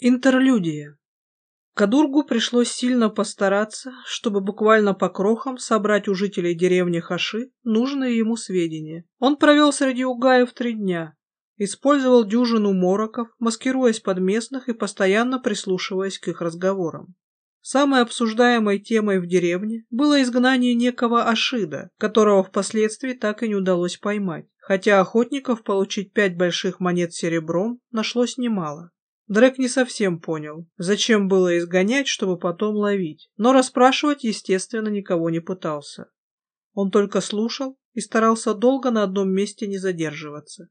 Интерлюдия. Кадургу пришлось сильно постараться, чтобы буквально по крохам собрать у жителей деревни Хаши нужные ему сведения. Он провел среди угаев три дня, использовал дюжину мороков, маскируясь под местных и постоянно прислушиваясь к их разговорам. Самой обсуждаемой темой в деревне было изгнание некого Ашида, которого впоследствии так и не удалось поймать, хотя охотников получить пять больших монет серебром нашлось немало. Дрек не совсем понял, зачем было изгонять, чтобы потом ловить, но расспрашивать, естественно, никого не пытался. Он только слушал и старался долго на одном месте не задерживаться.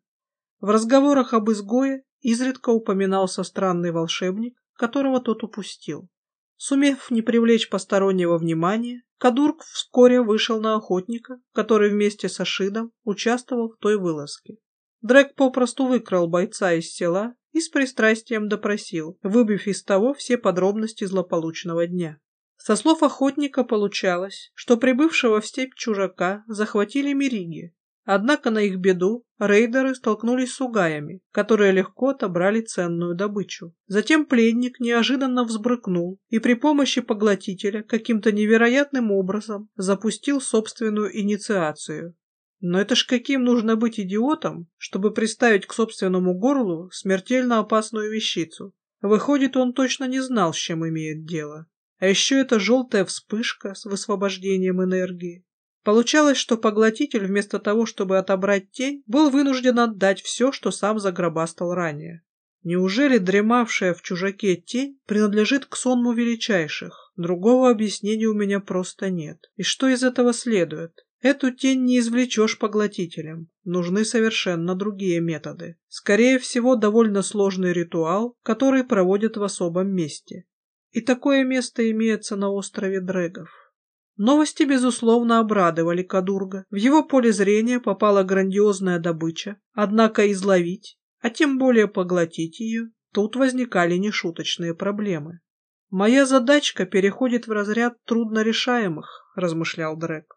В разговорах об изгое изредка упоминался странный волшебник, которого тот упустил. Сумев не привлечь постороннего внимания, Кадурк вскоре вышел на охотника, который вместе с Ашидом участвовал в той вылазке. Дрек попросту выкрал бойца из села и с пристрастием допросил, выбив из того все подробности злополучного дня. Со слов охотника получалось, что прибывшего в степь чужака захватили мириги, однако на их беду рейдеры столкнулись с угаями, которые легко отобрали ценную добычу. Затем пленник неожиданно взбрыкнул и при помощи поглотителя каким-то невероятным образом запустил собственную инициацию, но это ж каким нужно быть идиотом, чтобы приставить к собственному горлу смертельно опасную вещицу. Выходит, он точно не знал, с чем имеет дело. А еще эта желтая вспышка с высвобождением энергии. Получалось, что поглотитель, вместо того, чтобы отобрать тень, был вынужден отдать все, что сам загробастал ранее. Неужели дремавшая в чужаке тень принадлежит к сонму величайших? Другого объяснения у меня просто нет. И что из этого следует? Эту тень не извлечешь поглотителем. Нужны совершенно другие методы. Скорее всего, довольно сложный ритуал, который проводят в особом месте. И такое место имеется на острове Дрэгов. Новости, безусловно, обрадовали Кадурга. В его поле зрения попала грандиозная добыча, однако изловить, а тем более поглотить ее, тут возникали нешуточные проблемы. «Моя задачка переходит в разряд труднорешаемых», – размышлял Дрэг.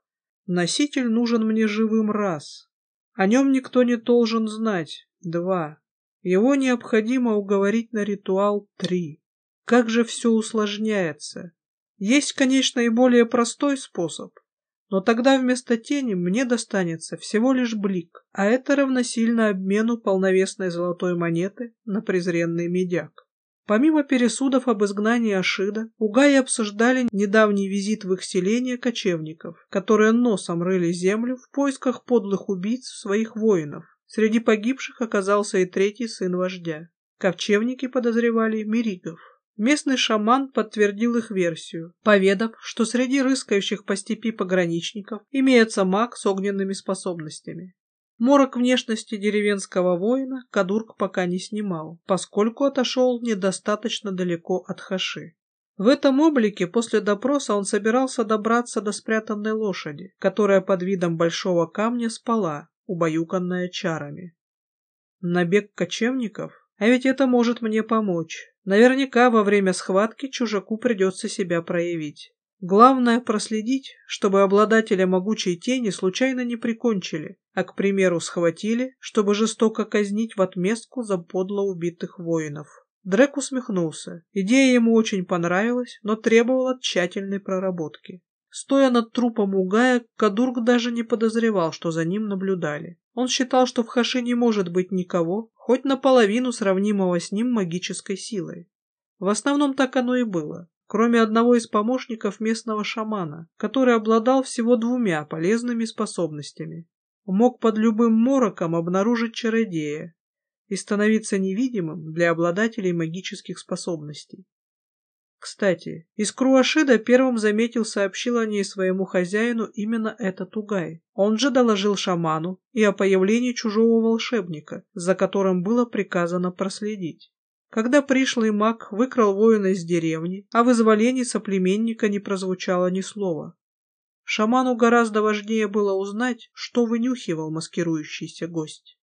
Носитель нужен мне живым раз. О нем никто не должен знать. Два. Его необходимо уговорить на ритуал три. Как же все усложняется. Есть, конечно, и более простой способ, но тогда вместо тени мне достанется всего лишь блик, а это равносильно обмену полновесной золотой монеты на презренный медяк. Помимо пересудов об изгнании Ашида, Угаи обсуждали недавний визит в их селение кочевников, которые носом рыли землю в поисках подлых убийц своих воинов. Среди погибших оказался и третий сын вождя. Ковчевники подозревали Миригов. Местный шаман подтвердил их версию, поведав, что среди рыскающих по степи пограничников имеется маг с огненными способностями. Морок внешности деревенского воина Кадурк пока не снимал, поскольку отошел недостаточно далеко от Хаши. В этом облике после допроса он собирался добраться до спрятанной лошади, которая под видом большого камня спала, убаюканная чарами. Набег кочевников? А ведь это может мне помочь. Наверняка во время схватки чужаку придется себя проявить. Главное проследить, чтобы обладателя могучей тени случайно не прикончили, а, к примеру, схватили, чтобы жестоко казнить в отместку за подло убитых воинов. Дрек усмехнулся. Идея ему очень понравилась, но требовала тщательной проработки. Стоя над трупом Угая, Кадург даже не подозревал, что за ним наблюдали. Он считал, что в Хаше не может быть никого, хоть наполовину сравнимого с ним магической силой. В основном так оно и было кроме одного из помощников местного шамана, который обладал всего двумя полезными способностями. Мог под любым мороком обнаружить чародея и становиться невидимым для обладателей магических способностей. Кстати, из Круашида первым заметил сообщил о ней своему хозяину именно этот Угай. Он же доложил шаману и о появлении чужого волшебника, за которым было приказано проследить. Когда пришлый маг выкрал воина из деревни, а в изволении соплеменника не прозвучало ни слова. Шаману гораздо важнее было узнать, что вынюхивал маскирующийся гость.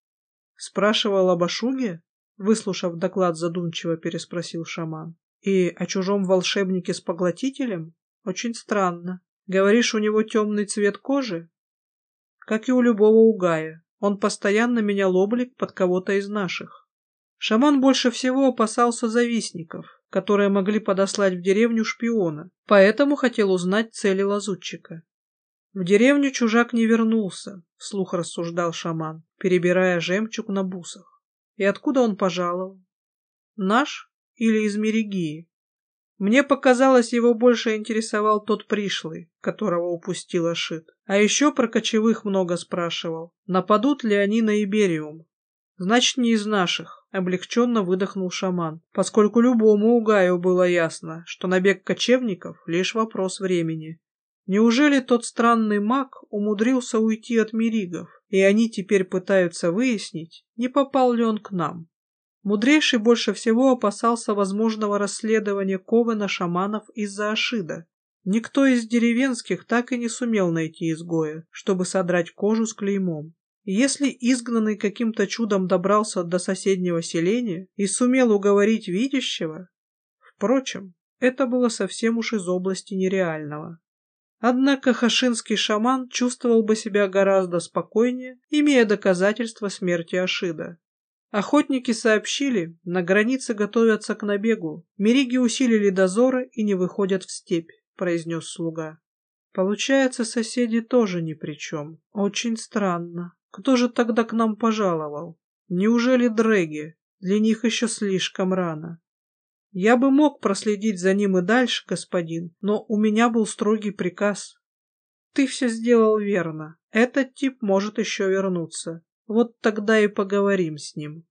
Спрашивал об Ашуге? Выслушав доклад задумчиво, переспросил шаман. И о чужом волшебнике с поглотителем? Очень странно. Говоришь, у него темный цвет кожи? Как и у любого угая. Он постоянно менял облик под кого-то из наших. Шаман больше всего опасался завистников, которые могли подослать в деревню шпиона, поэтому хотел узнать цели лазутчика. В деревню чужак не вернулся, вслух рассуждал шаман, перебирая жемчуг на бусах. И откуда он пожаловал? Наш или из Мерегии? Мне показалось, его больше интересовал тот пришлый, которого упустил Ашит. А еще про кочевых много спрашивал. Нападут ли они на Ибериум? Значит, не из наших, облегченно выдохнул шаман, поскольку любому Угаю было ясно, что набег кочевников — лишь вопрос времени. Неужели тот странный маг умудрился уйти от миригов, и они теперь пытаются выяснить, не попал ли он к нам? Мудрейший больше всего опасался возможного расследования Ковена шаманов из-за Ашида. Никто из деревенских так и не сумел найти изгоя, чтобы содрать кожу с клеймом. Если изгнанный каким-то чудом добрался до соседнего селения и сумел уговорить видящего, впрочем, это было совсем уж из области нереального. Однако хашинский шаман чувствовал бы себя гораздо спокойнее, имея доказательства смерти Ашида. Охотники сообщили, на границе готовятся к набегу. Мериги усилили дозоры и не выходят в степь, произнес слуга. Получается, соседи тоже ни при чем. Очень странно. Кто же тогда к нам пожаловал? Неужели дрэги? Для них еще слишком рано. Я бы мог проследить за ним и дальше, господин, но у меня был строгий приказ. Ты все сделал верно. Этот тип может еще вернуться. Вот тогда и поговорим с ним.